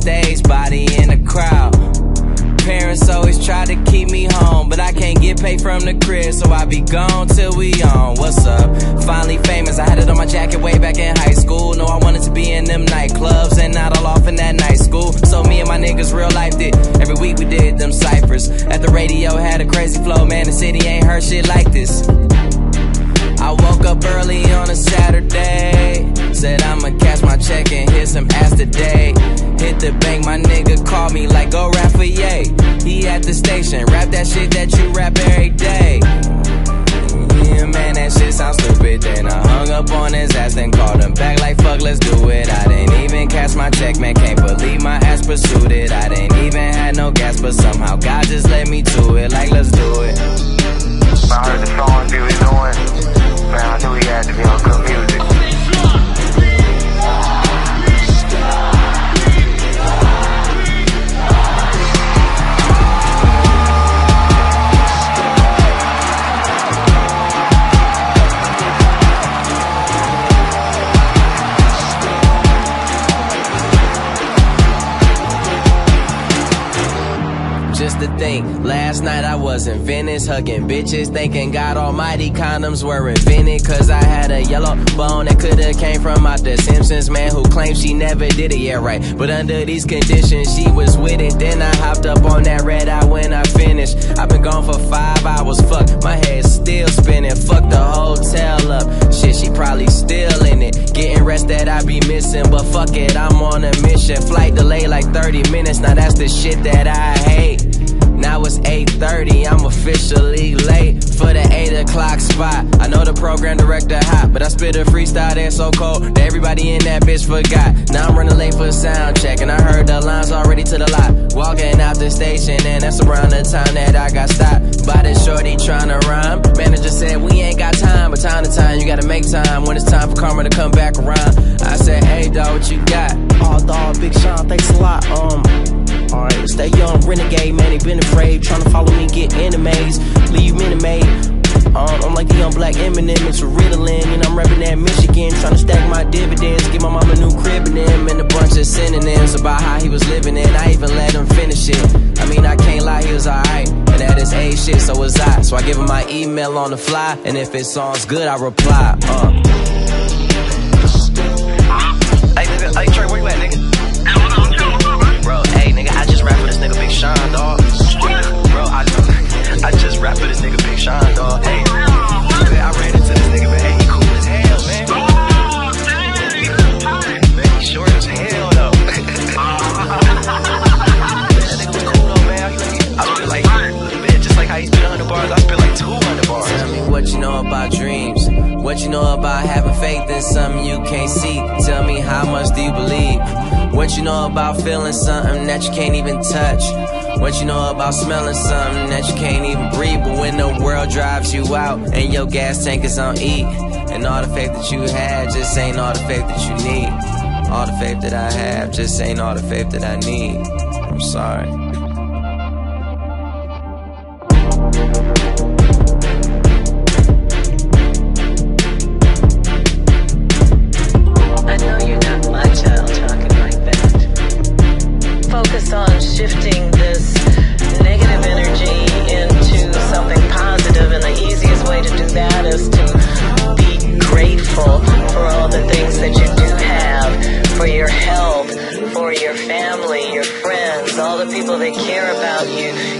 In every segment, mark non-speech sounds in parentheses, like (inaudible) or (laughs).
stage, body in the crowd. Parents always try to keep me home, but I can't get paid from the crib, so I be gone till we on. What's up? Finally famous, I had it on my jacket way back in high school. No, I wanted to be in them nightclubs and not all off in that night school. So me and my niggas real life did. Every week we did them ciphers. At the radio had a crazy flow, man. The city ain't heard shit like this. I woke up early on a Saturday. Said I'ma cash my check and hit some ass today. The bank, my nigga called me like, go Ye. He at the station, rap that shit that you rap every day. Yeah, man, that shit sounds stupid. Then I hung up on his ass, then called him back like, fuck, let's do it. I didn't even cash my check, man, can't believe my ass pursued it. I didn't even have no gas, but somehow God just led me to it. Like, let's do it. I heard the To think, last night I was in Venice, hugging bitches, thinking God Almighty condoms were invented. Cause I had a yellow bone that coulda came from out the Simpsons, man, who claimed she never did it, yeah, right. But under these conditions, she was with it. Then I hopped up on that red eye when I finished. I've been gone for five hours, fuck, my head's still spinning. Fuck the hotel up, shit, she probably still in it. Getting rest that I be missing, but fuck it, I'm on a mission. Flight delay like 30 minutes, now that's the shit that I hate. Now it's 8.30, I'm officially late for the 8 o'clock spot. I know the program director hot, but I spit a freestyle that's so cold that everybody in that bitch forgot. Now I'm running late for a sound check, and I heard the lines already to the lot. Walking out the station, and that's around the time that I got stopped by this shorty trying to rhyme. Manager said, We ain't got time, but time to time, you gotta make time when it's time for karma to come back around. I said, Hey, dog, what you got? Oh, dog, Big Sean, thanks a lot. Um, alright, stay young, renegade, man. They been afraid, trying to follow me, get enemies, leave minute made. Um, I'm like the young black Eminem, it's a Ritalin, and I'm reppin' that Michigan, trying to stack my dividends, give my mom a new crib and them, and a bunch of synonyms about how he was living it. I even let him finish it. I mean, I can't lie, he was alright, and at his age shit, so was I. So I give him my email on the fly, and if it sounds good, I reply. Uh. Hey, Trey, where you at, nigga? Nigga, I just rap for this nigga Big Sean, dog. Bro, I, just, I just rap for this nigga Big Sean, dog. Hey, I ran into this nigga, man. He cool as hell, man. Man, he short as hell, though. (laughs) that nigga was cool, though, man. I spit like, man, just like how he spit 100 bars, I spit like 200 bars. Tell me what you know about dreams. What you know about having faith in something you can't see. Tell me how much do you believe? What you know about feeling something that you can't even touch? What you know about smelling something that you can't even breathe? But when the world drives you out and your gas tank is on E, and all the faith that you had just ain't all the faith that you need. All the faith that I have just ain't all the faith that I need. I'm sorry.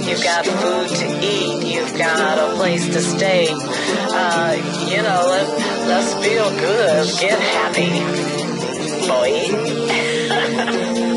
You've got food to eat, you've got a place to stay. Uh, you know, let, let's feel good, get happy boy. (laughs)